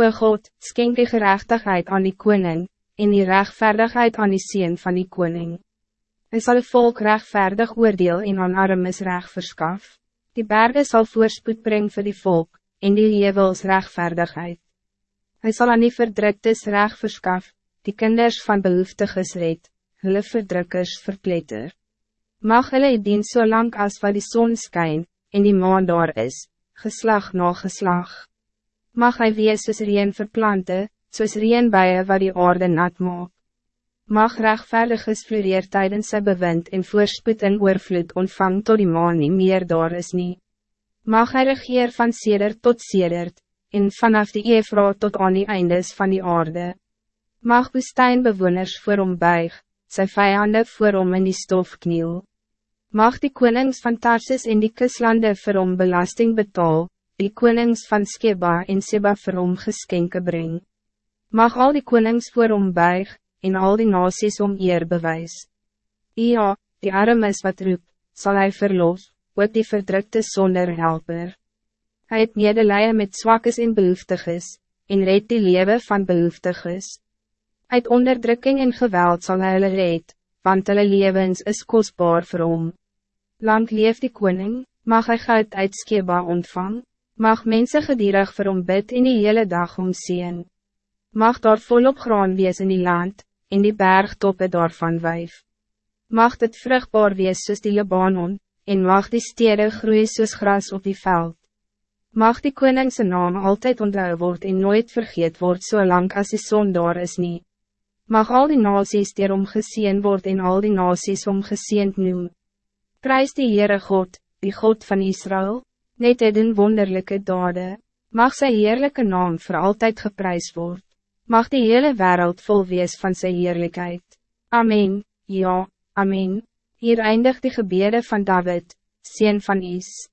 O God, skenk die gerechtigheid aan die koning, en die rechtvaardigheid aan die sien van die koning. Hy sal die volk rechtvaardig oordeel en aan armes recht verskaf. Die bergen zal voorspoed brengen voor die volk, en die hevels rechtvaardigheid. Hij zal aan die verdruktes recht verskaf, die kinders van behoeftiges red, hulle verdrukkers verpletter. Mag hulle dien so lang as wat die zon skyn, en die maan daar is, geslag na geslag. Mag hij wees soos reen verplante, soos reenbuie wat die aarde nat maak. Mag rechtvaardiges floreer tydens sy bewind en voorspoed en oorvloed ontvang tot die maan nie meer daar is nie. Mag hij regeer van seder tot sedert, en vanaf die Efra tot aan die eindes van die aarde. Mag woestijnbewoners voor hom buig, sy vijanden voor hom in die stof kniel. Mag die konings van Tarsis en die kuslande vir hom belasting betaal, die konings van Skeba en Seba vir hom geskenke breng. Mag al die konings voor hom buig, en al die nasies om eer bewys. Ja, die armes wat roep, zal hij verlos, ook die verdrukte zonder helper. Hij het medelijden met zwakkes en behoeftiges, en red die leven van behoeftiges. Uit onderdrukking en geweld zal hij hulle red, want hulle levens is kostbaar vir hom. Lang leef die koning, mag hij goud uit Skeba ontvang. Mag mensen gedierig vir hom bid in die hele dag omzien. Mag daar volop graan wees in die land, in die bergtoppe daarvan wijf. Mag het vruchtbaar wees soos die Libanon, en mag die stede groeien soos gras op die veld. Mag die koningse naam altijd onthou word en nooit vergeet word zolang so als die zon daar is nie. Mag al die nasies dierom gezien word en al die nasies om gezien noem. Prijs die Heere God, die God van Israël net het doen wonderlijke dade, mag sy heerlijke naam voor altijd geprijs word, mag die hele wereld vol wees van sy heerlijkheid. Amen, ja, amen, hier eindigt die gebede van David, sien van Is.